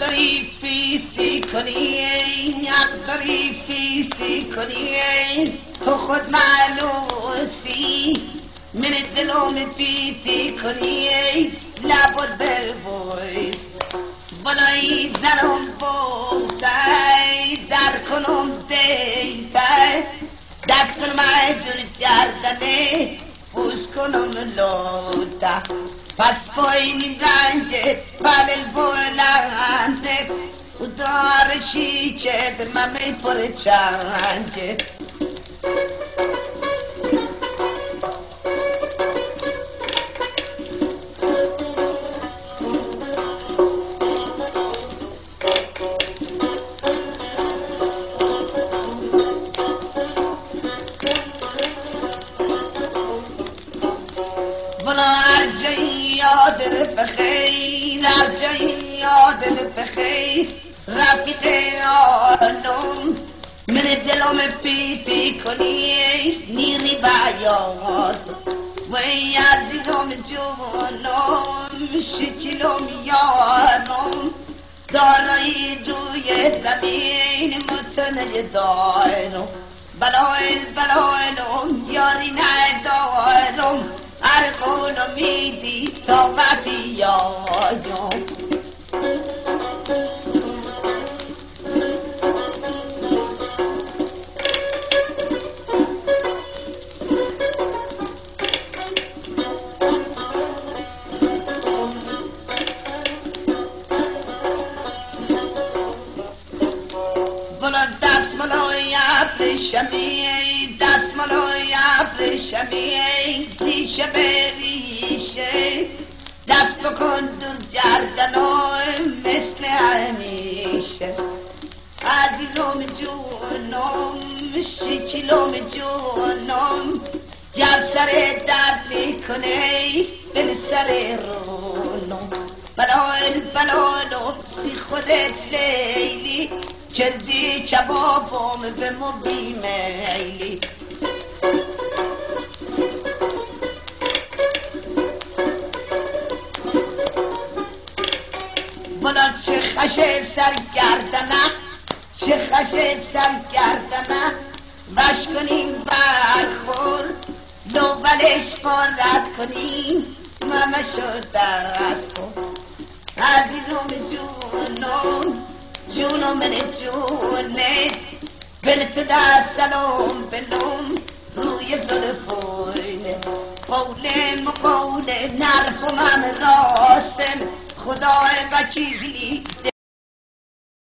داری فیسی کنی یک داری فیسی کنی تو خود معلوسی من دلم فیسی کنی لبود بویس بلایی زنم بوزای در کنم دیزای دست کنم جور جردنه بوز کنم لوتا پایین رنجت بل بلنده دار شیچت ممی پر چنجت یادت بخیر در جایی یادت بخیر رفیق آنم من دلم پی پی کنی نیری بیاد و عزیزم جوانم شکلم یارم. دارایی روی زمین متنه دارم. بلای بلایلم یاری ندارم ارکون میدی تا وقتی آیم دست ابریشمی دست ملای ابریشمی ریشه به ریشه. دست بکن دور گردنم مثل همیشه. عزیزم جونم شکلم جونم. گر سر درد می‌کنه به سر رونم. بلال بلالم سی خودت لیلی. جدی کبابم به مبی میلی بلا چه خش سرگردنه چه خش سرگردنه. وش کنیم برخور دوبلش رد کنیم. ممشو دست کن عزیزم جونم جونم من جونه. بلت دستلم بلوم. روی زلفونه قولم قول نرفم هم خدای وکیلی